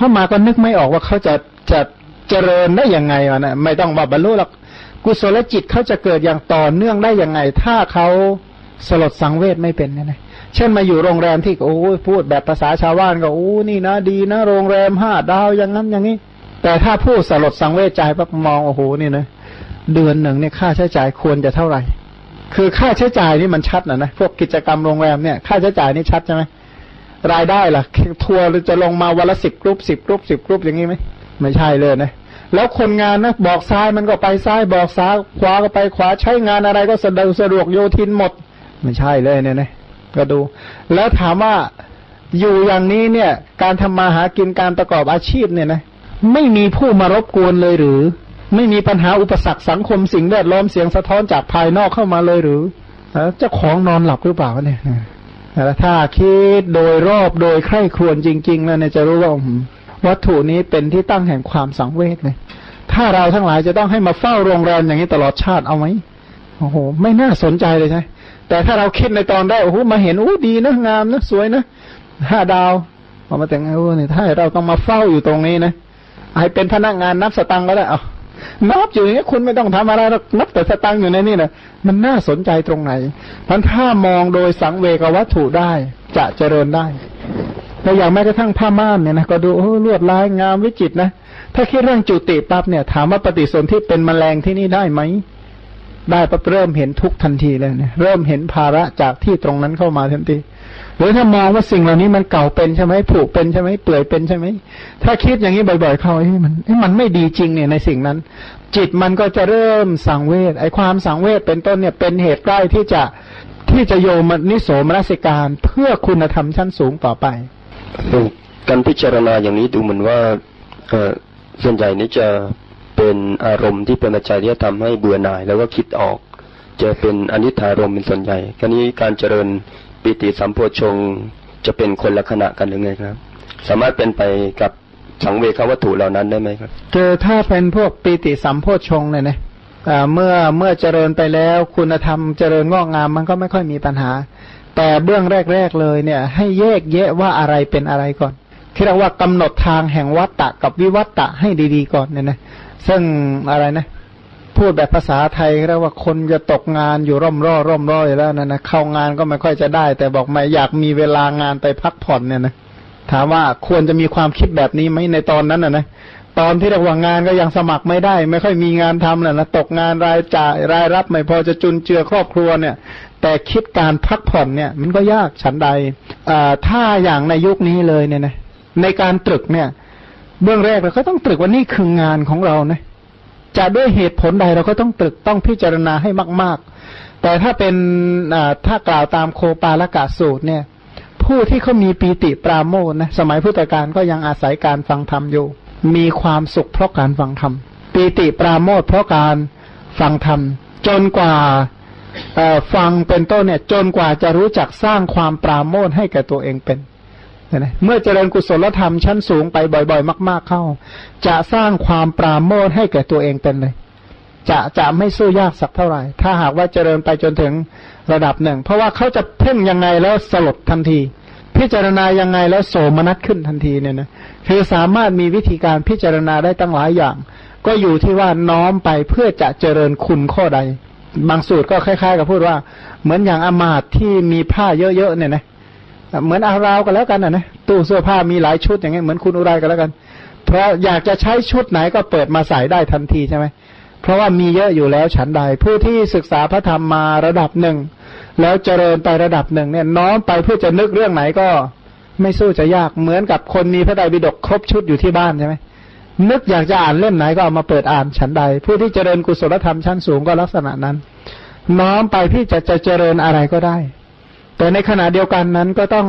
เข้ามาก็นึกไม่ออกว่าเขาจะจะเจริญได้ยังไงวะนะไม่ต้องบรรลุหรอกกุศลจิตเขาจะเกิดอย่างต่อเนื่องได้ยังไง ถ้าเขาสลดสังเวชไม่เป็นเนี่ยนะเช่นมาอยู่โรงแรมที่โอ้พูดแบบภาษาชาวบ้านก็โอ้นี่นะ ดีนะ โรงแรมห้าดาวอย่างนั้นอย่างนี้ แต่ถ้าพูดสลดสังเวชใจปั๊บมองโอ้โหนี่นะเดือนหนึ่งเนี่ยค่าใช้จ่ายควรจะเท่าไหร่ คือค่าใช้จ่ายนี่มันชัดนะนะพวกกิจกรรมโรงแรมเนี่ยค่าใช้จ่ายนี่ชัดใช่ไหม รายได้ล่ะ ทัวร์จะลงมาวันละสิบกรุ๊ปสิบกรุ๊ปสิบกรุ๊ปอย่างนี้ไหมไม่ใช่เลยนะแล้วคนงานนะบอกซ้ายมันก็ไปซ้ายบอกซ้ายขวาก็ไปขวาใช้งานอะไรก็สะดวกสะดวกโยทินหมด ไม่ใช่เลยเนี่ยนะก็ดู แล้วถามว่าอยู่อย่างนี้เนี่ย การทำมาหากินการประกอบอาชีพเนี่ยนะไม่มีผู้มารบกวนเลยหรือ ไม่มีปัญหาอุปสรรคสังคมสิ่งแวดล้อมเสียงสะท้อนจากภายนอกเข้ามาเลยหรือเจ้าของนอนหลับหรือเปล่าเนี่ย แต่ถ้าคิดโดยรอบโดยใคร่ครวญจริง ๆ แล้วเนี่ยจะรู้ว่าวัตถุนี้เป็นที่ตั้งแห่งความสังเวชเลยถ้าเราทั้งหลายจะต้องให้มาเฝ้าโรงแรมอย่างนี้ตลอดชาติเอาไหมโอ้โห ไม่น่าสนใจเลยใช่แต่ถ้าเราคิดในตอนได้โอ้โหมาเห็นโอ้ดีนะงามนะสวยนะห้าดาวพอมาแต่งโอ้เนี่ยถ้าเราต้องมาเฝ้าอยู่ตรงนี้นะให้เป็นพนักงานนับสตังก็ได้เอา นับอยู่อย่างนี้คุณไม่ต้องทำอะไรหรอกนับแต่สตังค์อยู่ในนี่นะมันน่าสนใจตรงไหนพันถ้ามองโดยสังเวกวัตถุได้ จะเจริญได้แต่อย่างแม้กระทั่งผ้าม่านเนี่ยนะก็ดูลวดลายงามวิจิตนะถ้าคิดเรื่องจุติปั๊บเนี่ย ถามว่าปฏิสนธิเป็นมแมลงที่นี่ได้ไหมได้ปั๊บเริ่มเห็นทุกทันทีเลยเนี่ยเริ่มเห็นภาระจากที่ตรงนั้นเข้ามาทันที หรือถ้ามองว่าสิ่งเหล่านี้มันเก่าเป็นใช่ไหมผุเป็นใช่ไหมเปื่อยเป็นใช่ไหมถ้าคิดอย่างนี้บ่อย ๆ เข้าไอ้มันมันไม่ดีจริงเนี่ยในสิ่งนั้น จิตมันก็จะเริ่มสังเวชไอ้ความสังเวชเป็นต้นเนี่ยเป็นเหตุใกล้ที่จะที่จะโยมนิโสมนัสิการเพื่อคุณธรรมชั้นสูงต่อไปการพิจารณาอย่างนี้ดูเหมือนว่าส่วนใหญ่นี้จะเป็นอารมณ์ที่เป็นปัจจัยที่ทำให้เบื่อหน่าย แล้วก็คิดออก จะเป็นอนิถารมเป็นส่วนใหญ่ครนี้การเจริญ ปิติสัมโพชงจะเป็นคนละขณะกันหรือไงครับ สามารถเป็นไปกับสังเวควัตถุเหล่านั้นได้ไหมครับเจอถ้าเป็นพวกปิติสัมโพชงเนี่ยนะเมื่อเมื่อเจริญไปแล้วคุณธรรมเจริญงอกงามมันก็ไม่ค่อยมีปัญหา แต่เบื้องแรก ๆเลยเนี่ย ให้แยกแยะว่าอะไรเป็นอะไรก่อนที่เรียกว่ากำหนดทางแห่งวัตตะกับวิวัตตะให้ดีๆก่อนเนี่ยนะซึ่งอะไรนะ พูดแบบภาษาไทยเรียกว่าคนจะตกงานอยู่ร่อมร่อร่อมร่อยแล้วนะนะเข้างานก็ไม่ค่อยจะได้ แต่บอกไม่อยากมีเวลางานไปพักผ่อนเนี่ยนะถามว่าควรจะมีความคิดแบบนี้ไหมในตอนนั้นนะนะตอนที่เรียกว่างานก็ยังสมัครไม่ได้ ไม่ค่อยมีงานทำแหละนะตกงานรายจ่ายรายรับไม่พอจะจุนเจือครอบครัวเนี่ย แต่คิดการพักผ่อนเนี่ย มันก็ยากฉันใดถ้าอย่างในยุคนี้เลยเนี่ยนะในการตรึกเนี่ย เบื้องแรกเราก็ต้องตรึกว่านี่คืองานของเรานะ จะด้วยเหตุผลใดเราก็ต้องตรึกต้องพิจารณาให้มาก ๆ แต่ถ้าเป็นถ้ากล่าวตามโคปาละกาสูตรเนี่ย ผู้ที่เขามีปีติปราโมทนะสมัยพุทธกาลก็ยังอาศัยการฟังธรรมอยู่ มีความสุขเพราะการฟังธรรมปีติปราโมทเพราะการฟังธรรม จนกว่าฟังเป็นต้นเนี่ย จนกว่าจะรู้จักสร้างความปราโมทให้แก่ตัวเองเป็น นะเมื่อเจริญกุศลธรรมชั้นสูงไปบ่อย ๆ มาก ๆเข้า จะสร้างความปราโมทให้แก่ตัวเองเป็นเลย จะจะไม่สู้ยากสักเท่าไหร่ ถ้าหากว่าเจริญไปจนถึงระดับหนึ่ง เพราะว่าเขาจะเพ่งยังไงแล้วสลดทันที พิจารณายังไงแล้วโสมนัสขึ้นทันทีเนี่ยนะคือสามารถมีวิธีการพิจารณาได้ตั้งหลายอย่าง ก็อยู่ที่ว่าน้อมไปเพื่อจะเจริญคุณข้อใด บางสูตรก็คล้าย ๆ กับพูดว่า เหมือนอย่างอมาตที่มีผ้าเยอะๆเนี่ยนะ เหมือนอาราวกันแล้วกันนะนะตู้เสื้อผ้ามีหลายชุดอย่างเงี้ยเหมือนคุณอุไรกันแล้วกัน เพราะอยากจะใช้ชุดไหนก็เปิดมาใส่ได้ทันทีใช่ไหมเพราะว่ามีเยอะอยู่แล้วฉันใด ผู้ที่ศึกษาพระธรรมมาระดับหนึ่ง แล้วเจริญไประดับหนึ่งเนี่ยน้อมไปเพื่อจะนึกเรื่องไหนก็ไม่สู้จะยากเหมือนกับคนมีพระไตรปิฎกครบชุดอยู่ที่บ้านใช่ไหมนึกอยากจะอ่านเล่มไหนก็เอามาเปิดอ่านฉันใด ผู้ที่เจริญกุศลธรรมชั้นสูงก็ลักษณะนั้น น้อมไปที่จะจะเจริญอะไรก็ได้ แต่ในขณะเดียวกันนั้นก็ต้อง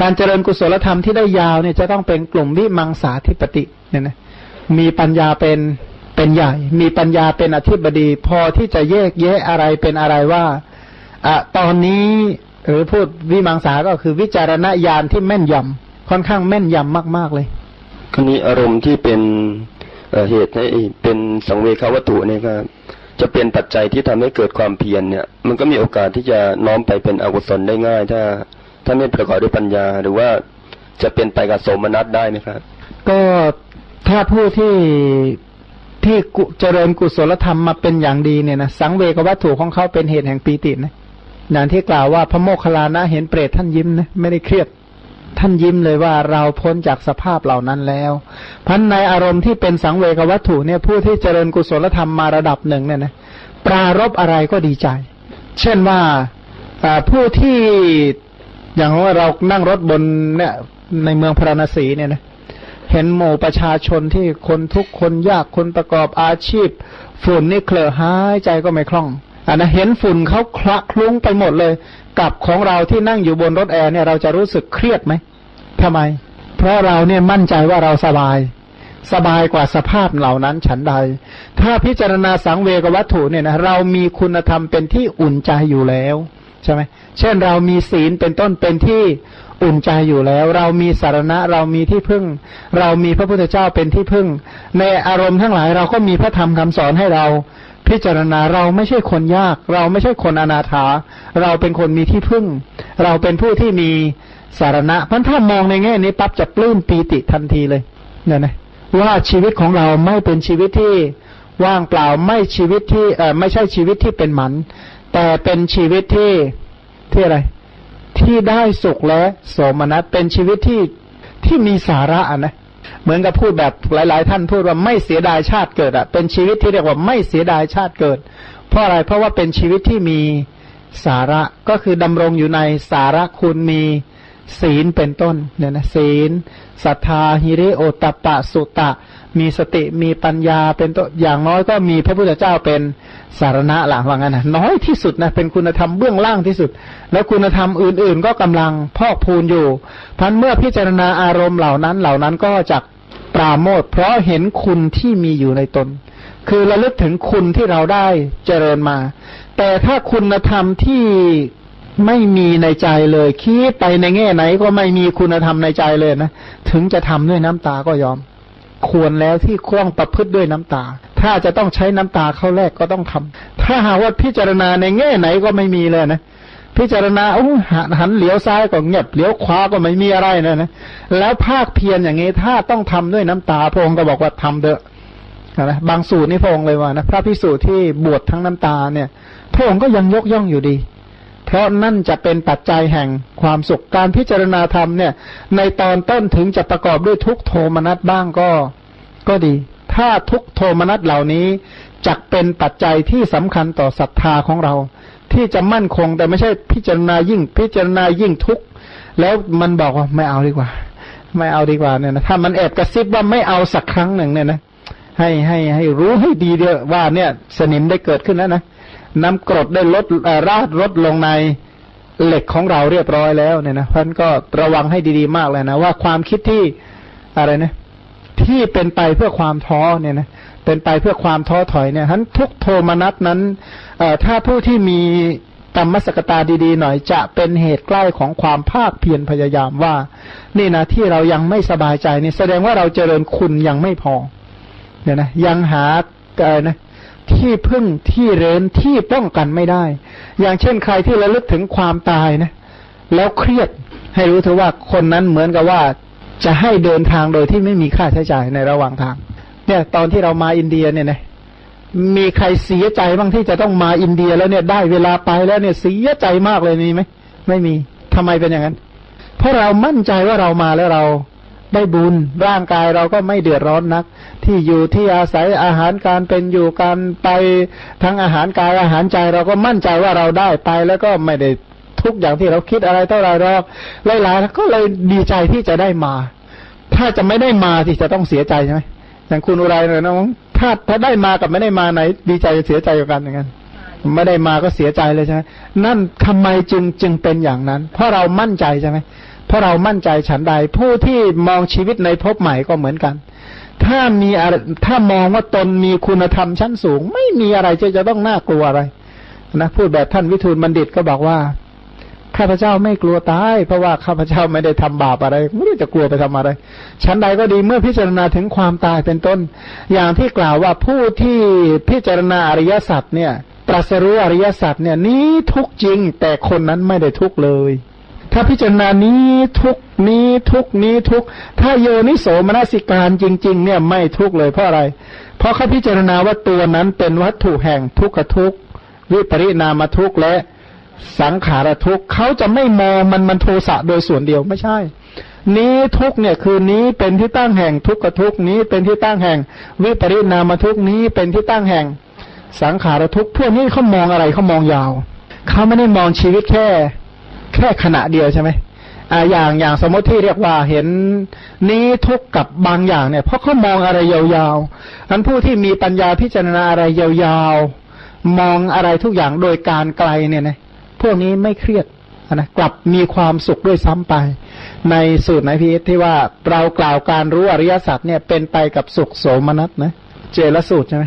การเจริญกุศลธรรมที่ได้ยาวเนี่ยจะต้องเป็นกลุ่มวิมังสาธิปติเนี่ยนะมีปัญญาเป็นเป็นใหญ่ มีปัญญาเป็นอธิบดี พอที่จะแยกแยะอะไรเป็นอะไรว่าอะตอนนี้หรือพูดวิมังสาก็คือวิจารณญาณที่แม่นยำค่อนข้างแม่นยำมาก ๆเลยครนี้อารมณ์ที่เป็นเหตุให้เป็นสังเวชวัตถุเนี่ยครับ จะเป็นปัจจัยที่ทำให้เกิดความเพียรเนี่ย มันก็มีโอกาสที่จะน้อมไปเป็นอกุศลได้ง่าย ถ้า ถ้าไม่ประกอบด้วยปัญญา หรือว่าจะเป็นไปกับโสมนัสได้ไหมครับ ก็ถ้าผู้ที่ที่เจริญกุศลธรรมมาเป็นอย่างดีเนี่ยนะสังเวกวัตถุของเขาเป็นเหตุแห่งปีตินะอย่างที่กล่าวว่าพระโมคคัลลานะเห็นเปรตท่านยิ้มนะไม่ได้เครียด ท่านยิ้มเลยว่าเราพ้นจากสภาพเหล่านั้นแล้วพันในอารมณ์ที่เป็นสังเวกวัตถุเนี่ยผู้ที่เจริญกุศลธรรมมาระดับหนึ่งเนี่ยนะปรารบอะไรก็ดีใจ เช่นว่าผู้ที่อย่างว่าเรานั่งรถบนเนี่ยในเมืองพระนศีเนี่ยนะเห็นหมู่ประชาชนที่คนทุกคนยากคนประกอบอาชีพ ฝุ่นนี่เคลอหายใจก็ไม่คล่องอันนะเห็นฝุ่นเขาคละคลุ้งไปหมดเลย กับของเราที่นั่งอยู่บนรถแอร์เนี่ยเราจะรู้สึกเครียดไหม ทำไม เพราะเราเนี่ยมั่นใจว่าเราสบาย สบายกว่าสภาพเหล่านั้นฉันใด ถ้าพิจารณาสังเวกวัตถุเนี่ยนะเรามีคุณธรรมเป็นที่อุ่นใจอยู่แล้วใช่ไหมเช่นเรามีศีลเป็นต้นเป็นที่อุ่นใจอยู่แล้ว เรามีสารณะเรามีที่พึ่ง เรามีพระพุทธเจ้าเป็นที่พึ่ง ในอารมณ์ทั้งหลายเราก็มีพระธรรมคำสอนให้เรา พิจารณาเราไม่ใช่คนยาก เราไม่ใช่คนอนาถา เราเป็นคนมีที่พึ่ง เราเป็นผู้ที่มี สารณะพันถ้ามองในแง่นี้ปั๊บจะปลื้มปีติทันทีเลยเนี่ยนะว่าชีวิตของเราไม่เป็นชีวิตที่ว่างเปล่าไม่ชีวิตที่เออไม่ใช่ชีวิตที่เป็นหมัน แต่เป็นชีวิตที่ที่อะไร ที่ได้สุขและโสมนัสเป็นชีวิตที่ที่มีสาระนะเหมือนกับพูดแบบหลาย ๆ ท่านพูดว่าไม่เสียดายชาติเกิดอะ เป็นชีวิตที่เรียกว่าไม่เสียดายชาติเกิด เพราะอะไรเพราะว่าเป็นชีวิตที่มีสาระก็คือดำรงอยู่ในสาระคุณมี ศีลเป็นต้นเนี่ยนะศีลศรัทธาฮิริโอตปะสุตะ มีสติมีปัญญาเป็นตัวอย่างน้อยก็มีพระพุทธเจ้าเป็นสารณะหลังว่างั้นนะน้อยที่สุดนะเป็นคุณธรรมเบื้องล่างที่สุด แล้วคุณธรรมอื่นๆ ก็กำลังพอกพูนอยู่พันเมื่อพิจารณาอารมณ์เหล่านั้นเหล่านั้นก็จะปราโมทเพราะเห็นคุณที่มีอยู่ในตน คือระลึกถึงคุณที่เราได้เจริญมา แต่ถ้าคุณธรรมที่ ไม่มีในใจเลยคิดไปในแง่ไหนก็ไม่มีคุณธรรมในใจเลยนะ ถึงจะทำด้วยน้ำตาก็ยอม ควรแล้วที่คล้องประพฤติด้วยน้ำตา ถ้าจะต้องใช้น้ำตาเข้าแรกก็ต้องทำถ้าหากว่าพิจารณาในแง่ไหนก็ไม่มีเลยนะพิจารณาโอ้หันเหลียวซ้ายก็เงียบเหลียวขวาก็ไม่มีอะไรนะนะแล้วภาคเพียรอย่างนี้ถ้าต้องทำด้วยน้ำตาพระองค์ก็บอกว่าทำเถอะนะบางสูตรนี่พระองค์เลยว่านะพระพิสูจน์ที่บวชทั้งน้ำตาเนี่ยพระองค์ก็ยังยกย่องอยู่ดี เพราะนั่นจะเป็นปัจจัยแห่งความสุขการพิจารณาธรรมเนี่ย ในตอนต้นถึงจะประกอบด้วยทุกโทมนัสบ้างก็ ก็ดี ถ้าทุกโทมนัสเหล่านี้จักเป็นปัจจัยที่สำคัญต่อศรัทธาของเรา ที่จะมั่นคงแต่ไม่ใช่พิจารณายิ่ง พิจารณายิ่งทุกแล้วมันบอกว่าไม่เอาดีกว่า ไม่เอาดีกว่าเนี่ยนะถ้ามันแอบกระซิบว่าไม่เอาสักครั้งหนึ่งเนี่ยนะให้ให้ให้รู้ให้ดีเดียวว่าเนี่ยสนิมได้เกิดขึ้นแล้วนะ น้ำกรดได้ลดราดลดลงในเหล็กของเราเรียบร้อยแล้วเนี่ยนะพันก็ระวังให้ดีๆมากเลยนะ ว่าความคิดที่อะไรนะที่เป็นไปเพื่อความท้อเนี่ยนะเป็นไปเพื่อความท้อถอยเนี่ยทั้นทุกโทมนัสนั้นถ้าผู้ที่มีกรรมสกตาดีๆ หน่อยจะเป็นเหตุใกล้ของความภาคเพียรพยายามว่า นี่นะที่เรายังไม่สบายใจเนี่ยแสดงว่าเราเจริญคุณยังไม่พอเนี่ยนะยังหาเอ่นะ ที่พึ่งที่เรนที่ป้องกันไม่ได้ อย่างเช่นใครที่ระลึกถึงความตายนะ แล้วเครียดให้รู้เถอะว่าคนนั้นเหมือนกับว่าจะให้เดินทางโดยที่ไม่มีค่าใช้จ่ายในระหว่างทาง เนี่ยตอนที่เรามาอินเดียเนี่ยนะมีใครเสียใจบ้างที่จะต้องมาอินเดียแล้วเนี่ยได้เวลาไปแล้วเนี่ยเสียใจมากเลยมีไหมไม่มีทำไมเป็นอย่างนั้น เพราะเรามั่นใจว่าเรามาแล้วเรา ได้บุญร่างกายเราก็ไม่เดือดร้อนนัก ที่อยู่ที่อาศัยอาหารการเป็นอยู่การไปทั้งอาหารกายอาหารใจเราก็มั่นใจว่าเราได้ไปแล้วก็ไม่ได้ทุกอย่างที่เราคิดอะไรเท่าไรหรอกหลายๆก็เลยดีใจที่จะได้มา ถ้าจะไม่ได้มาที่จะต้องเสียใจใช่ไหมอย่างคุณอุไรเลยนะถ้าถ้าได้มากับไม่ได้มาไหน ดีใจเสียใจกันอย่างนั้นไม่ได้มาก็เสียใจเลยใช่ไหมนั่นทำไมจึงจึงเป็นอย่างนั้น เพราะเรามั่นใจใช่ไหม เพราะเรามั่นใจฉันใด ผู้ที่มองชีวิตในภพใหม่ก็เหมือนกัน ถ้ามีอะไรถ้ามองว่าตนมีคุณธรรมชั้นสูง ไม่มีอะไรจะจะต้องน่ากลัวอะไรนะพูดแบบท่านวิทูลบัณฑิตก็บอกว่าข้าพเจ้าไม่กลัวตาย เพราะว่าข้าพเจ้าไม่ได้ทำบาปอะไร ไม่รู้จะกลัวไปทำอะไรชั้นใดก็ดีเมื่อพิจารณาถึงความตายเป็นต้น อย่างที่กล่าวว่าผู้ที่พิจารณาอริยสัจเนี่ย ตรัสรู้อริยสัจเนี่ย นี้ทุกจริงแต่คนนั้นไม่ได้ทุกเลย ถ้าพิจารณานี้ทุกนี้ทุกนี้ทุก ถ้าโยนิโสมนสิการจริง ๆ เนี่ยไม่ทุกเลยเพราะอะไร เพราะเขาพิจารณาว่าตัวนั้นเป็นวัตถุแห่งทุกขทุกวิปริณามทุกและสังขารทุกเขาจะไม่มองมันมันโทสะโดยส่วนเดียวไม่ใช่ นี้ทุกเนี่ยคือนี้เป็นที่ตั้งแห่งทุกขทุกนี้เป็นที่ตั้งแห่ง วิปริณามทุกนี้เป็นที่ตั้งแห่งสังขารทุกพวกนี้เขามองอะไรเขามองยาวเขาไม่ได้มองชีวิตแค่ แค่ขณะเดียวใช่ไหมอ่าอย่างอย่างสมมติที่เรียกว่าเห็นนี้ทุกกับบางอย่างเนี่ย เพราะเขามองอะไรยาวๆอันผู้ที่มีปัญญาพิจารณาอะไรยาวๆ มองอะไรทุกอย่างโดยการไกลเนี่ยนะพวกนี้ไม่เครียดนะกลับมีความสุขด้วยซ้ำไป ในสูตรไหนพีที่ว่าเรากล่าวการรู้อริยสัจเนี่ยเป็นไปกับสุขโสมนัสนะเจรสูตรใช่ไหม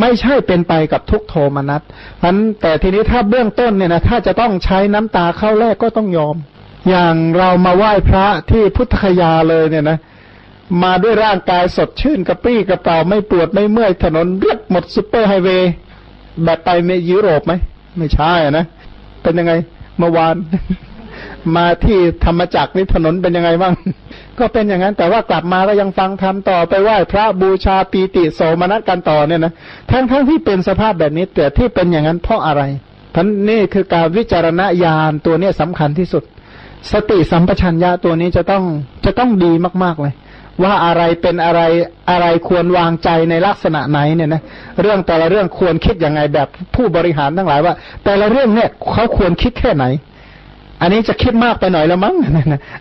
ไม่ใช่เป็นไปกับทุกข์โทมนัสเพราะแต่ทีนี้ถ้าเบื้องต้นเนี่ยนะถ้าจะต้องใช้น้ำตาเข้าแรกก็ต้องยอม อย่างเรามาไหว้พระที่พุทธคยาเลยเนี่ยนะมาด้วยร่างกายสดชื่นกระปรี้กระเปร่าไม่ปวดไม่เมื่อยถนนเรียบหมดซุปเปอร์ไฮเวย์แบบไปเมยุโรปไหมไม่ใช่นะ เป็นยังไงเมื่อวาน มาที่ธรรมจักรนี่ถนนเป็นยังไงบ้าง ก็เป็นอย่างนั้น แต่ว่ากลับมาก็ยังฟังธรรมต่อไปไหว้พระบูชาปีติโสมนัสกันต่อเนี่ยนะทั้งทั้งที่เป็นสภาพแบบนี้แต่ที่เป็นอย่างนั้นเพราะอะไรท่านนี่คือการวิจารณญาณตัวนี้สำคัญที่สุด สติสัมปชัญญะตัวนี้จะต้องจะต้องดีมากๆเลย ว่าอะไรเป็นอะไรอะไรควรวางใจในลักษณะไหนเนี่ยนะเรื่องแต่ละเรื่องควรคิดยังไงแบบผู้บริหารทั้งหลายว่า แต่ละเรื่องเนี่ยเขาควรคิดแค่ไหน อันนี้จะคิดมากไปหน่อยละมั้ง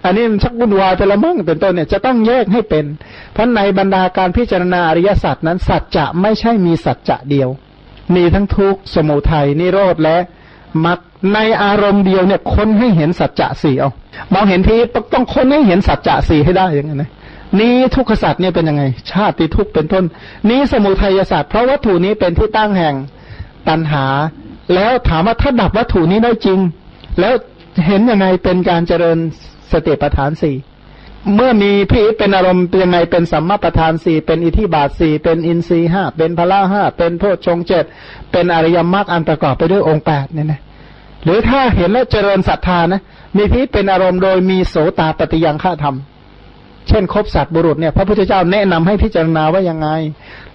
อันนี้มันชักวุ่นวายไปละมั้งเป็นต้นเนี่ยจะต้องแยกให้เป็น เพราะในบรรดาการพิจารณาอริยสัจนั้น สัจจะไม่ใช่มีสัจจะเดียว มีทั้งทุกสมุทัยนิโรธและมักในอารมณ์เดียวเนี่ยค้นให้เห็นสัจจะสี่เอามองเห็นทีต้องค้นให้เห็นสัจจะสี่ให้ได้อย่างนั้นนะนี้ทุกขสัจเนี่ยเป็นยังไง ชาติทุกเป็นต้น นี้สมุทัยศาสตร์เพราะวัตถุนี้เป็นที่ตั้งแห่งตัณหา แล้วถามว่าถ้าดับวัตถุนี้ได้จริง แล้ว เห็นยังไงเป็นการเจริญสติปัฏฐานสี่เมื่อมีพิเป็นอารมณ์เป็นยังไงเป็นสัมมาประธานสี่เป็นอิทธิบาทสี่เป็นอินทรีห้าเป็นพละห้าเป็นโพชฌงเจ็ดเป็นอริยมรรคอันประกอบไปด้วยองค์แปดเนี่ยนะหรือถ้าเห็นแล้วเจริญศรัทธานะมีพิเป็นอารมณ์โดยมีโสตาปฏิยังฆาธรรม เช่นคบสัตว์บุรุษเนี่ยพระพุทธเจ้าแนะนำให้พิจารณาว่ายังไง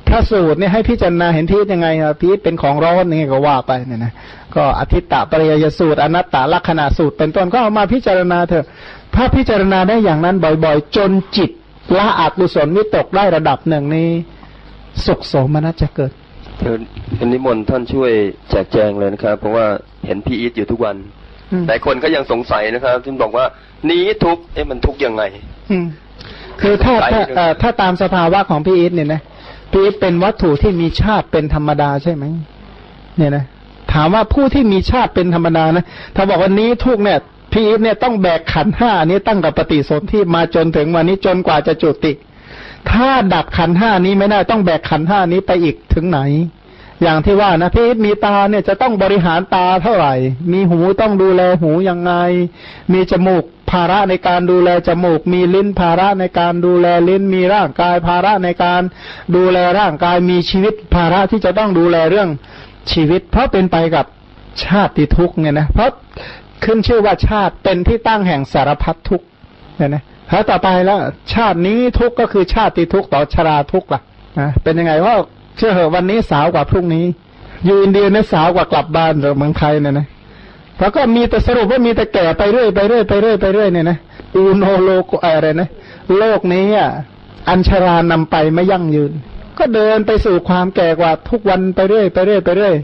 พระสูตรเนี่ยให้พิจารณาเห็นพีษยังไงครับพีษเป็นของร้อนยังไงก็ว่าไปเนี่ยนะก็อธิตตปริยสูตร อนัตตลักษณะสูตร เป็นต้นก็เอามาพิจารณาเถอะถ้าพิจารณาได้อย่างนั้นบ่อยๆ จนจิตละอกุศลวิตกได้ระดับหนึ่งนี้สุขโสมนัสจะเกิดเชิญนิมนต์ท่านช่วยแจกแจงเลยนะครับ เพราะว่าเห็นพี่อีทอยู่ทุกวันแต่คนก็ยังสงสัยนะครับที่บอกว่านี้ทุกเอ๊ะมันทุกยังไง คือถ้าถ้าถ้าตามสภาวะของพี่อีทเนี่ยนะพีเป็นวัตถุที่มีชาติเป็นธรรมดาใช่ไหมเนี่ยนะถามว่าผู้ที่มีชาติเป็นธรรมดานะถ้าบอกวันนี้ทุกเนี่ยพีเนี่ยต้องแบกขันห้านี้ตั้งกับปฏิสนธิมาจนถึงวันนี้จนกว่าจะจุติ ถ้าดับขันห้านี้ไม่ได้ต้องแบกขันห้านี้ไปอีกถึงไหน อย่างที่ว่านะพี่มีตาเนี่ยจะต้องบริหารตาเท่าไหร่ มีหูต้องดูแลหูยังไง มีจมูก ภาระในการดูแลจมูก มีลิ้นภาระในการดูแลลิ้นมีร่างกาย ภาระในการดูแลร่างกายมีชีวิต ภาระที่จะต้องดูแลเรื่องชีวิต เพราะเป็นไปกับชาติทุกเนี่ยนะเพราะขึ้นชื่อว่าชาติเป็นที่ตั้งแห่งสารพัดทุกเนี่ยนะแล้วต่อไปแล้ว ชาตินี้ทุกก็คือชาติทุกต่อชราทุกล่ะนะเป็นยังไงว่าเชื่อเหอะวันนี้สาวกว่าพรุ่งนี้ อยู่อินเดียเนี่ยสาวกว่ากลับบ้านหรือเมืองไทยเนี่ยนะ เพราะก็มีแต่สรุปว่ามีแต่แก่ไปเรื่อยไปเรื่อยไปเรื่อยไปเรื่อยเนี่ยนะอูโนโลกอะไรนะโลกนี้อะอัญชารานำไปไม่ยั่งยืน ก็เดินไปสู่ความแก่กว่าทุกวันไปเรื่อยไปเรื่อยไปเรื่อย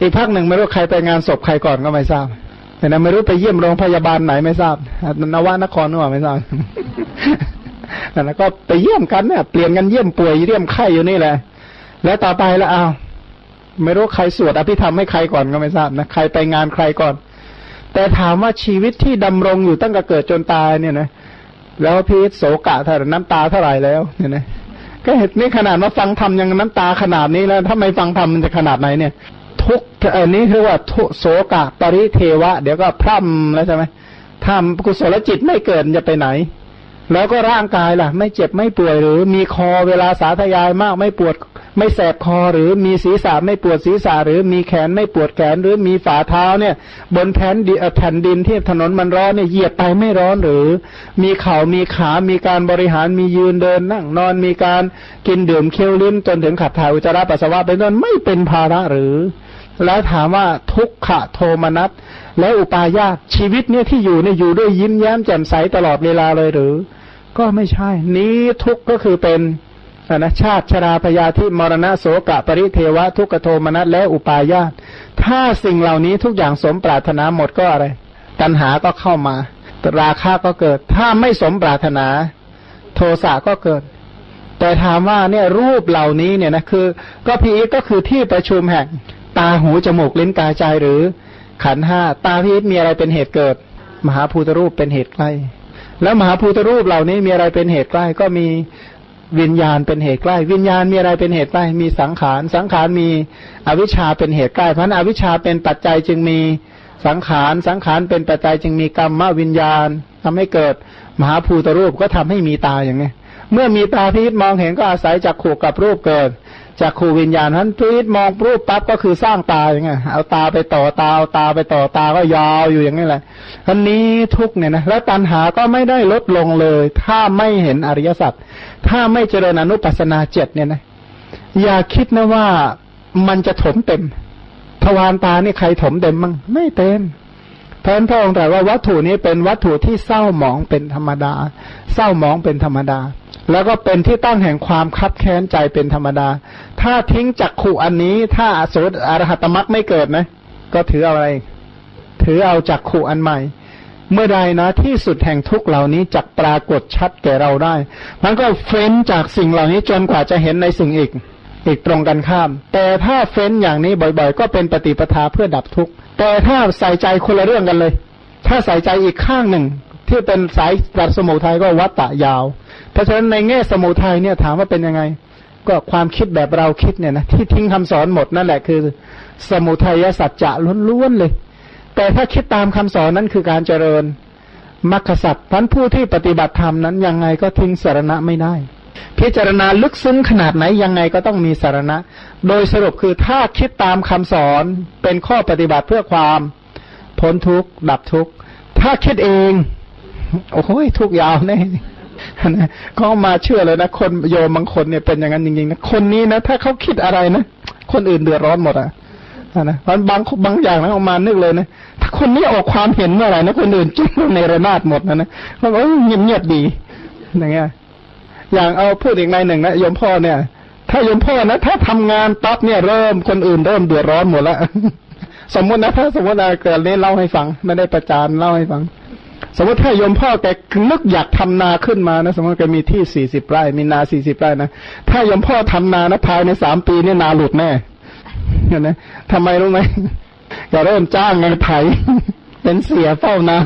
อีกพักหนึ่งไม่รู้ใครไปงานศพใครก่อนก็ไม่ทราบแต่นะไม่รู้ไปเยี่ยมโรงพยาบาลไหนไม่ทราบนวานครหรือเปล่าไม่ทราบแล้วก็ไปเยี่ยมกันเนี่ยเปลี่ยนกันเยี่ยมป่วยเยี่ยมไข้อยู่นี่แหละ แล้วต่อไปแล้วอ้าว ไม่รู้ใครสวดอภิธรรมให้ใครก่อนก็ไม่ทราบนะใครไปงานใครก่อน แต่ถามว่าชีวิตที่ดำรงอยู่ตั้งแต่เกิดจนตายเนี่ยนะแล้วพีษโศกะเท่าน้ำตาเท่าไหร่แล้วเนี่ยนะก็เห็นนี่ขนาดว่าฟังธรรมยังน้ำตาขนาดนี้แล้วถ้าไม่ฟังธรรมมันจะขนาดไหนเนี่ย ทุกอันนี้คือว่าทุโศกะปริเทวะ เดี๋ยวก็พร่ำแล้วใช่ไหมถ้ากุศลจิตไม่เกิดจะไปไหน แล้วก็ร่างกายล่ะ ไม่เจ็บไม่ป่วยหรือมีคอเวลาสาธยายมากไม่ปวด ไม่แสบคอหรือมีศีรษะไม่ปวดศีรษะหรือมีแขนไม่ปวดแขนหรือมีฝ่าเท้าเนี่ย บนแผ่นดิแผ่นดินที่ถนนมันร้อนเนี่ยเหยียบไปไม่ร้อนหรือ มีเข่ามีขามีการบริหารมียืนเดินนั่งนอนมีการกินดื่มเคี้ยวลิ้นจนถึงขับถ่ายอุจจาระปัสสาวะเป็นต้นไม่เป็นภาระหรือ แล้วถามว่าทุกขะโทมนัสและอุปายาตชีวิตเนี่ยที่อยู่เนี่ยอยู่ด้วยยิ้มแย้มแจ่มใสตลอดเวลาเลยหรือ ก็ไม่ใช่ นี้ทุกก็คือเป็นนะชาติชราพยาธิมรณะโสกะปริเทวะ ทุกขโทมนัสและอุปายาตถ้าสิ่งเหล่านี้ทุกอย่างสมปรารถนาหมดก็อะไร ตัณหาก็เข้ามา ราคาก็เกิด ถ้าไม่สมปรารถนา โทสะก็เกิด แต่ถามว่าเนี่ยรูปเหล่านี้เนี่ยนะคือ ก็พีก็คือที่ประชุมแห่งตาหูจมูกลิ้นกายใจหรือขันห้าตาพิษมีอะไรเป็นเหตุเกิด มหาภูตรูปเป็นเหตุใกล้ แล้วมหาภูตรูปเหล่านี้มีอะไรเป็นเหตุใกล้ก็มีวิญญาณเป็นเหตุใกล้ วิญญาณมีอะไรเป็นเหตุใกล้ มีสังขาร สังขารมีอวิชชาเป็นเหตุใกล้ เพราะนั้นอวิชชาเป็นปัจจัยจึงมีสังขาร สังขารเป็นปัจจัยจึงมีกรรมวิญญาณทำให้เกิดมหาภูตรูปก็ทำให้มีตาอย่างนี้ เมื่อมีตาพิษมองเห็นก็อาศัยจากขู่กับรูปเกิด จากครูวิญญาณนั้นพีดมองรูปปั๊บก็คือสร้างตาอย่างเงี้ยเอาตาไปต่อตาเอาตาไปต่อตาก็ยาวอยู่อย่างนี้แหละอันนี้ทุกเนี่ยนะแล้วตัณหาก็ไม่ได้ลดลงเลย ถ้าไม่เห็นอริยสัจถ้าไม่เจริญอนุปัสนาเจ็ดเนี่ยนะอย่าคิดนะว่ามันจะถมเต็ม ทวารตานี่ใครถมเต็มมั้งไม่เต็ม เพระพระองค์ตรัสว่าวัตถุนี้เป็นวัตถุที่เศร้าหมองเป็นธรรมดา เศร้าหมองเป็นธรรมดา แล้วก็เป็นที่ตั้งแห่งความคับแค้นใจเป็นธรรมดา ถ้าทิ้งจักขู่อันนี้ ถ้าโสดอรหัตมรักไม่เกิดนะ ก็ถือเอาอะไร ถือเอาจักขู่อันใหม่ เมื่อใดนะที่สุดแห่งทุกเหล่านี้จักปรากฏชัดแก่เราได้ มันก็เฟ้นจากสิ่งเหล่านี้จนกว่าจะเห็นในสิ่งอีก อีกตรงกันข้าม แต่ถ้าเฟ้นอย่างนี้บ่อยๆ ก็เป็นปฏิปทาเพื่อดับทุกข์แต่ถ้าใส่ใจคนละเรื่องกันเลย ถ้าใส่ใจอีกข้างหนึ่ง ที่เป็นสายรัสมุทัยก็วัตตะยาว เพราะฉะนั้นในแง่สมุทัยเนี่ยถามว่าเป็นยังไง ก็ความคิดแบบเราคิดเนี่ยนะที่ทิ้งคำสอนหมดนั่นแหละคือ สมุทัยสัจจะล้วนๆเลย แต่ถ้าคิดตามคำสอนนั้นคือการเจริญมรรคสัตว์พันผู้ที่ปฏิบัติธรรมนั้นยังไงก็ทิ้งสารณะไม่ได้ พิจารณาลึกซึ้งขนาดไหนยังไงก็ต้องมีสารณะ โดยสรุปคือถ้าคิดตามคำสอนเป็นข้อปฏิบัติเพื่อความพ้นทุกข์ดับทุกข์ถ้าคิดเอง โอ้ยทุกยาวแน่นะเขามาเชื่อเลยนะ คนโยมบางคนเนี่ยเป็นอย่างนั้นจริงๆนะคนนี้นะถ้าเขาคิดอะไรนะคนอื่นเดือดร้อนหมดอะนะเพราะบางบางอย่างนะออกมานึกเลยนะถ้าคนนี้ออกความเห็นเมื่อไหร่นะคนอื่นจุ้งในระนาดหมดนะนะเขาบอกเงียบเงียบดีอย่างเงี้ย อย่างเอาพูดอีกในหนึ่งนะยมพ่อเนี่ย ถ้ายมพ่อนะถ้าทำงานปั๊บเนี่ยเริ่มคนอื่นเริ่มเดือดร้อนหมดล้วสมมตินะถ้าสมมติอะไรเกิดนี้เล่าให้ฟังไม่ได้ประจานเล่าให้ฟัง สมมติถ้ายมพ่อแกนึกอยากทำนาขึ้นมานะ สมมติแกมีที่สี่สิบไร่มีนาสี่สิบไร่นะถ้ายมพ่อทำนานะภายในสามปีเนี่ยนาหลุดแน่เห็นไหมทำไมรู้ไหมอย่าเริ่มจ้างไงไถเป็นเสียเฝ้านา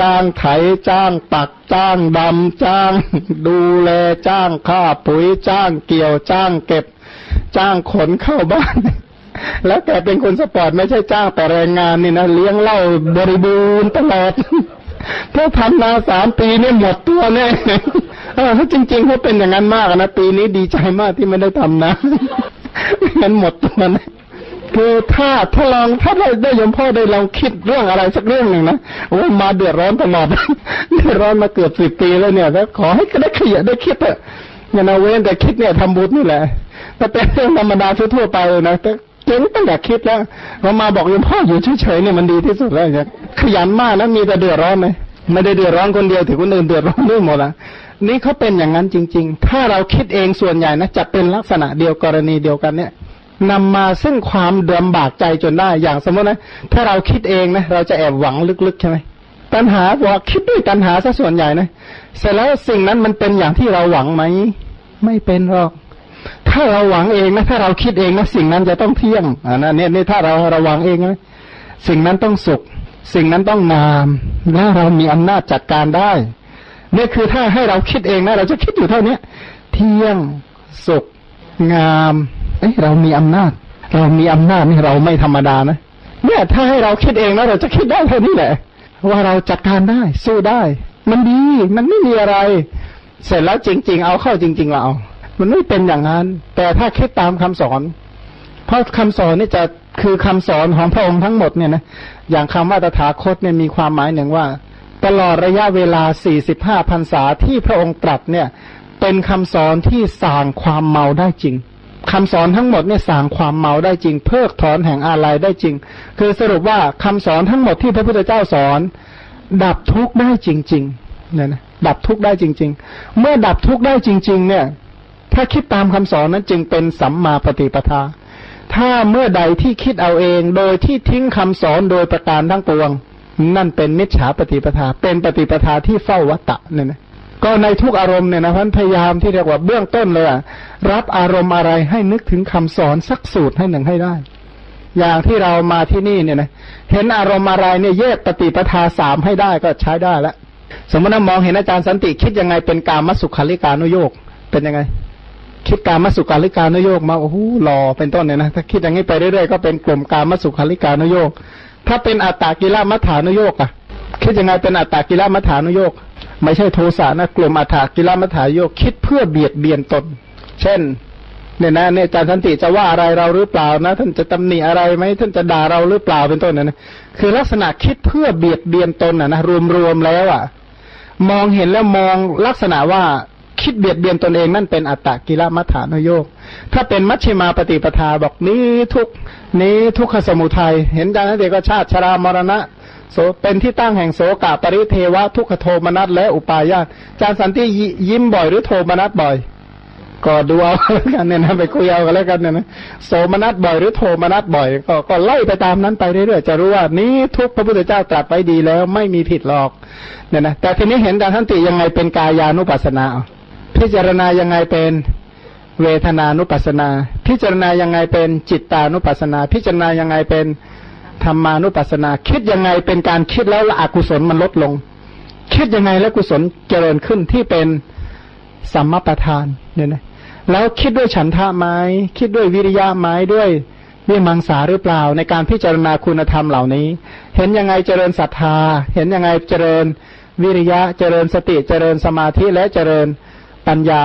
จ้างไถจ้างปักจ้างดำจ้างดูแลจ้างค่าปุ๋ยจ้างเกี่ยวจ้างเก็บ จ้างขนเข้าบ้าน แล้วแกเป็นคนสปอร์ตไม่ใช่จ้างแต่แรงงานนี่นะเลี้ยงเหล้าบริบูรณ์ตลอดถ้าทำนาสามปีนี่หมดตัวแน่เออจริงๆเขาเป็นอย่างนั้นมากนะปีนี้ดีใจมากที่ไม่ได้ทำนะงั้นหมดตัวนะ คือถ้าถ้าลองถ้าได้ได้ยมพ่อได้ลองคิดเรื่องอะไรสักเรื่องหนึ่งนะโอ้มาเดือดร้อนตลอดเดือดร้อนมาเกือบสิบปีแล้วเนี่ยแล้วขอให้ได้ขยันได้คิดเถอะอย่านาเว้นแต่คิดเนี่ยทำบุญนี่แหละแต่เป็นเรื่องธรรมดาทั่วไปเลยนะแต่เจ๊งตั้งแต่คิดแล้วเรามาบอกยมพ่ออยู่เฉยๆเนี่ยมันดีที่สุดแล้วเนี่ยขยันมากนะมีแต่เดือดร้อนเลยไม่ได้เดือดร้อนคนเดียวถึงคนอื่นเดือดร้อนด้วยหมดอะนี่เขาเป็นอย่างนั้นจริง ๆ ถ้าเราคิดเองส่วนใหญ่นะจะเป็นลักษณะเดียวกรณีเดียวกันเนี่ย นำมาซึ่งความเดือมบากใจจนได้ อย่างสมมตินะ ถ้าเราคิดเองนะ เราจะแอบหวังลึกๆใช่ไหมตัณหาบอกคิดด้วยตัณหาซะส่วนใหญ่นะ เสร็จแล้วสิ่งนั้นมันเป็นอย่างที่เราหวังไหม ไม่เป็นหรอก ถ้าเราหวังเองนะ ถ้าเราคิดเองนะสิ่งนั้นจะต้องเที่ยงอ่านะเนี่ยนี่ถ้าเราราหวังเองนะสิ่งนั้นต้องสุข สิ่งนั้นต้องงามและเรามีอำนาจจัดการได้นี่คือถ้าให้เราคิดเองนะ เราจะคิดอยู่เท่านี้เที่ยงสุขงาม เอ้เรามีอำนาจ เรามีอำนาจนี่เราไม่ธรรมดานะเนี่ยถ้าให้เราคิดเองนะเราจะคิดได้เท่านี้แหละ ว่าเราจัดการได้ สู้ได้ มันดีมันไม่มีอะไร เสร็จแล้วจริง ๆ เอาเข้าจริง ๆ เราเอามันไม่เป็นอย่างนั้น แต่ถ้าคิดตามคำสอน เพราะคำสอนนี่จะคือคำสอนของพระองค์ทั้งหมดเนี่ยนะอย่างคำว่าตถาคตเนี่ยมีความหมายหนึ่งว่า ตลอดระยะเวลา 45พรรษาที่พระองค์ตรัสเนี่ย เป็นคำสอนที่สางความเมาได้จริง คำสอนทั้งหมดเนี่ยสางความเมาได้จริง เพิกถอนแห่งอาลัยได้จริง คือสรุปว่าคำสอนทั้งหมดที่พระพุทธเจ้าสอน ดับทุกข์ได้จริงๆเนี่ยนะดับทุกข์ได้จริง ๆ เมื่อดับทุกข์ได้จริง ๆ เนี่ย ถ้าคิดตามคำสอนนั้นจึงเป็นสัมมาปฏิปทา ถ้าเมื่อใดที่คิดเอาเองโดยที่ทิ้งคำสอนโดยประการทั้งปวง นั่นเป็นมิจฉาปฏิปทา เป็นปฏิปทาที่เฝ้าวัตตะเนี่ยนะ ก็ในทุกอารมณ์เนี่ยนะพันพยายามที่เรียกว่าเบื้องต้นเลยอะรับอารมณ์อะไรให้นึกถึงคำสอนสักสูตรให้หนึ่งให้ได้ อย่างที่เรามาที่นี่เนี่ยนะเห็นอารมณ์อะไรเนี่ยแยกปฏิปทาสามให้ได้ก็ใช้ได้แล้วสมมติว่ามองเห็นอาจารย์สันติคิดยังไงเป็นการมัสุขาริการนุโยกเป็นยังไง คิดการมัสุขาริการนุโยกมาโอ้โหหล่อเป็นต้นเนี่ยนะถ้าคิดอย่างนี้ไปเรื่อยๆก็เป็นกลุ่มการมัสุขาริการนุโยกถ้าเป็นอัตตากิลมัฐานุโยกอะคิดยังไงเป็นอัตตากิลมัฐานุโยก ไม่ใช่โทสะนะกลุ่มอัตตากิลมัฐาโยกคิดเพื่อเบียดเบียนตน เช่นเนี่ยนะเนี่ยอาจารย์สันติจะว่าอะไรเราหรือเปล่านะ ท่านจะตำหนิอะไรไหมท่านจะด่าเราหรือเปล่าเป็นต้นนะนะคือลักษณะคิดเพื่อเบียดเบียนตนนะนะรวมๆแล้วอะ มองเห็นแล้วมองลักษณะว่าคิดเบียดเบียนตนเองนั่นเป็นอัตตกิลมัฐานโยก ถ้าเป็นมัชฌิมาปฏิปทาบอกนี้ทุกนี้ทุกขสมุทัย เห็นอาจารย์สันติก็ชาติชรามรณะ โสเป็นที่ตั้งแห่งโสกาปริเทวะทุกขโทมนัสและอุปายาสอาจารย์สันติยิ้มบ่อยหรือโทมนัสบ่อย ก็ดูเอาแล้วกันเนี่ยนะไปคุยเอากันแล้วกันเนี่ยนะโสมนัสบ่อยหรือโทมนัสบ่อย ก็ก็ไล่ไปตามนั้นไปเรื่อยๆจะรู้ว่านี้ทุกข์พระพุทธเจ้าตรัสไว้ดีแล้วไม่มีผิดหรอกเนี่ยนะแต่ทีนี้เห็นอาจารย์สันติยังไงเป็นกายานุปัสสนา พิจารณายังไงเป็นเวทนานุปัสสนา พิจารณายังไงเป็นจิตตานุปัสสนา พิจารณายังไงเป็น ธรรมานุปัสสนา คิดยังไงเป็นการคิดแล้วละอกุศลมันลดลง คิดยังไงแล้วกุศลเจริญขึ้นที่เป็นสัมมาประธานเนี่ยนะแล้วคิดด้วยฉันทะไหมคิดด้วยวิริยะไหมด้วยวิมังสาหรือเปล่า ในการพิจารณาคุณธรรมเหล่านี้ เห็นยังไงเจริญศรัทธา เห็นยังไงเจริญวิริยะ เจริญสติเจริญสมาธิและเจริญปัญญา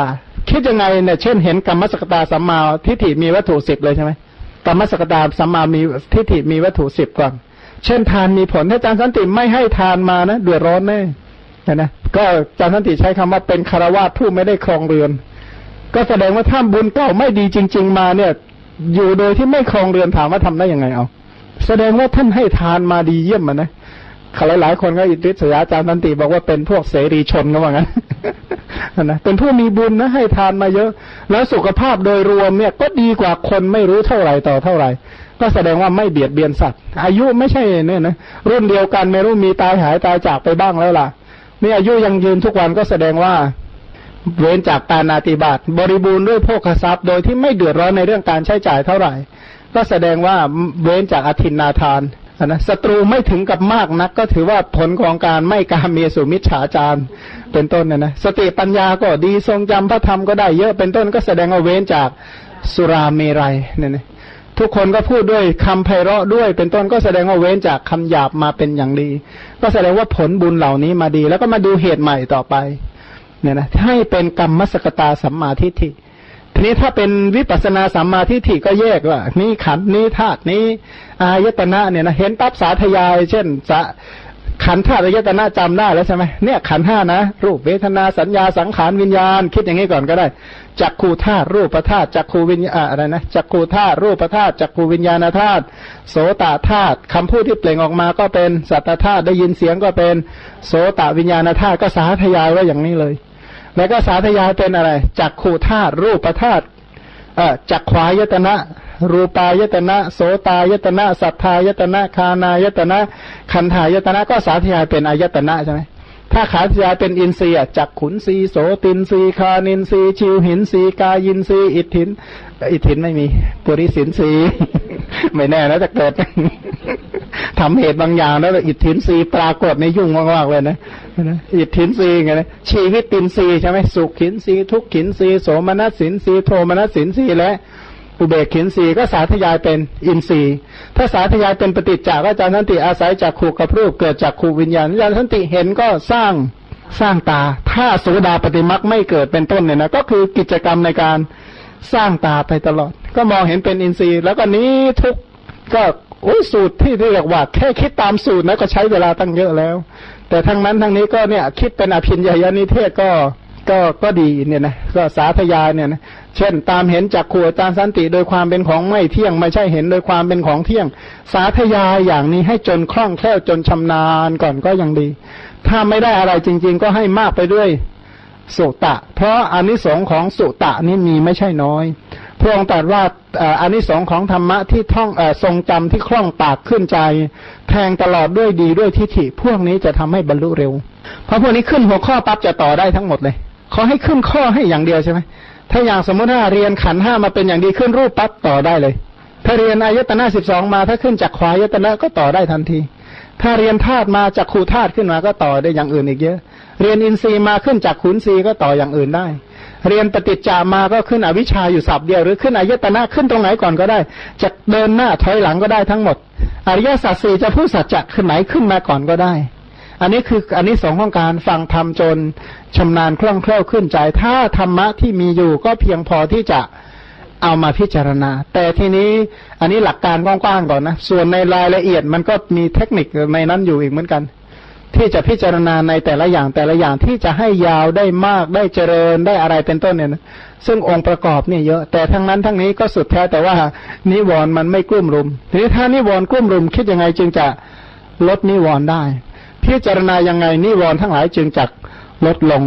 คิดยังไงเนี่ยเช่น เห็นกรรมสกตาสัมมาทิฏฐิมีวัตถุสิบเลยใช่ไหม กรรมสกตาสัมมามีทิฏฐิมีวัตถุสิบก่อน เช่นทานมีผลถ้าอาจารย์สันติไม่ให้ทานมานะเดือดร้อนแน่นะก็อาจารย์สันติใช้คำว่าเป็นคารวะผู้ไม่ได้ครองเรือน ก็แสดงว่าถ้าบุญเก่าไม่ดีจริง ๆ มาเนี่ย อยู่โดยที่ไม่ครองเรือนถามว่าทำได้ยังไงเอา แสดงว่าท่านให้ทานมาดีเยี่ยมมันนะ หลายหลายคนก็อิทธิศยาจารย์นันติบอกว่าเป็นพวกเสรีชนก็ว่างั้นนะเป็นผู้มีบุญนะให้ทานมาเยอะ แล้วสุขภาพโดยรวมเนี่ยก็ดีกว่าคนไม่รู้เท่าไหร่ต่อเท่าไหร่ ก็แสดงว่าไม่เบียดเบียนสัตว์ อายุไม่ใช่เนี่ยนะรุ่นเดียวกันไม่รู้มีตายหายตายจากไปบ้างแล้วล่ะนี่อายุยังยืนทุกวันก็แสดงว่าเว้นจากการนาติบาตบริบูรณ์ด้วยโภคทรัพย์ โดยที่ไม่เดือดร้อนในเรื่องการใช้จ่ายเท่าไหร่ ก็แสดงว่าเว้นจากอธินนาทาน นะศัตรูไม่ถึงกับมากนัก ก็ถือว่าผลของการไม่การเมีสุมิจฉาจารเป็นต้นนะนะสติปัญญาก็ดีทรงจำพระธรรมก็ได้เยอะเป็นต้นก็แสดงว่าเว้นจากสุราเมรัยเนี่ยนะทุกคนก็พูดด้วยคำไพเราะด้วย เป็นต้นก็แสดงว่าเว้นจากคำหยาบมาเป็นอย่างดี ก็แสดงว่าผลบุญเหล่านี้มาดี แล้วก็มาดูเหตุใหม่ต่อไปเนี่ยนะให้เป็นกรรมมสกตาสัมมาทิฏฐิ ทีนี้ถ้าเป็นวิปัสนาสัมมาทิฏฐิก็แยกว่า นี่ขันนี้ธาตุนี้อายตนะเนี่ยนะเห็นปั๊บสาธยาย เช่นจะขันธาตุอายตนะจำได้แล้วใช่ไหมเนี่ยขันห้านะรูปเวทนาสัญญาสังขารวิญญาณ คิดอย่างนี้ก่อนก็ได้จักขูธาตุรูปธาตุจักขูวิญญาอะไรนะจักขูธาตุรูปธาตุจักขูวิญญาณธาตุโสตธาตุคำพูดที่เปล่งออกมาก็เป็นสัตตธาตุได้ยินเสียงก็เป็นโสตวิญญาณธาตุก็สาธยายไว้อย่างนี้เลย แล้วก็สาธยายเป็นอะไรจักขู่ธาตุรูปธาตุจักขวายตนะ รูปายตนะ โสตายตนะ สัทธายตนะ คานายตนะ คันธายตนะ ก็สาธยายเป็นอายตนะใช่ไหม ถ้าขาธยาเป็นอินทรีย์จักขุนรีโสตินรีคานินรีชิวหินรีกายินรีอิทินอิทินไม่มีปุริสินรีไม่แน่นะจะเกิดทำเหตุบางอย่างแล้วอิทินรีปรากฏในยุ่งมากๆเลยนะอิทินรีไงนะชีวิตตินรีใช่ไหมสุขขินรีทุกขินรีโสมนัสสินรีโทมนัสสินรีและ อุเบกขินรีก็สาธยายเป็นอินทรีย์ ถ้าสาธยายเป็นปฏิจจากอาจารย์สันติอาศัยจากขูกับรูปเกิดจากขูวิญญาณอาจารย์สันติเห็นก็สร้างสร้างตา ถ้าโสดาปฏิมักไม่เกิดเป็นต้นเนี่ยนะก็คือกิจกรรมในการสร้างตาไปตลอด ก็มองเห็นเป็นอินทรีย์ แล้วก็นี้ทุกก็โอ้ยสูตรที่เรียกว่าแค่คิดตามสูตรนะก็ใช้เวลาตั้งเยอะแล้ว แต่ทั้งนั้นทั้งนี้ก็เนี่ยคิดเป็นอภินญานิเทศก็ ก็ก็ดีเนี่ยนะก็สาธยายเนี่ยนะเช่น ตามเห็นจากขวดตามสันติโดยความเป็นของไม่เที่ยง ไม่ใช่เห็นโดยความเป็นของเที่ยง สาธยายอย่างนี้ให้จนคล่องแคล่วจนชำนาญก่อนก็ยังดี ถ้าไม่ได้อะไรจริง ๆ ก็ให้มากไปด้วยสุตะ เพราะอานิสงส์ของสุตะนี่มีไม่ใช่น้อยพระองค์ตรัสว่าอานิสงส์ของธรรมะที่ท่องอทรงจำที่คล่องปากขึ้นใจ แทงตลอดด้วยดีด้วยทิฏฐิพวกนี้จะทำให้บรรลุเร็ว เพราะพวกนี้ขึ้นหัวข้อปั๊บจะต่อได้ทั้งหมดเลย ขอให้ขึ้นข้อให้อย่างเดียวใช่ไหมถ้าอย่างสมมติถ้าเรียนขันห้ามาเป็นอย่างดีขึ้นรูปปั๊บต่อได้เลย ถ้าเรียนอายตนะสิบสองมา ถ้าขึ้นจากขวายตนะก็ต่อได้ทันที ถ้าเรียนธาตุมาจากขูธาตุขึ้นมาก็ต่อได้อย่างอื่นอีกเยอะ เรียนอินทรีย์มาขึ้นจากขุนทรีย์ก็ต่ออย่างอื่นได้ เรียนปฏิจจามาก็ขึ้นอวิชชาอยู่สับเดียวหรือขึ้นอายตนะขึ้นตรงไหนก่อนก็ได้จะเดินหน้าถอยหลังก็ได้ทั้งหมด อริยสัจสี่จะพูดสัจจะขึ้นไหนขึ้นมาก่อนก็ได้ อันนี้คืออันนี้สองของการฟังธรรมจนชำนาญคล่องแคล่วขึ้นใจ ถ้าธรรมะที่มีอยู่ก็เพียงพอที่จะเอามาพิจารณา แต่ทีนี้อันนี้หลักการกว้างๆก่อนนะ ส่วนในรายละเอียดมันก็มีเทคนิคในนั้นอยู่อีกเหมือนกัน ที่จะพิจารณาในแต่ละอย่างแต่ละอย่างที่จะให้ยาวได้มากได้เจริญได้อะไรเป็นต้นเนี่ยนะซึ่งองค์ประกอบเนี่ยเยอะ แต่ทั้งนั้นทั้งนี้ก็สุดแท้แต่ว่านิวรณ์มันไม่กลุ่มรุม ทีนี้ถ้านิวรณ์กลุ่มรุมคิดยังไงจึงจะลดนิวรณ์ได้ พิจารณายังไงนิวรณ์ทั้งหลายจึงจักลดลง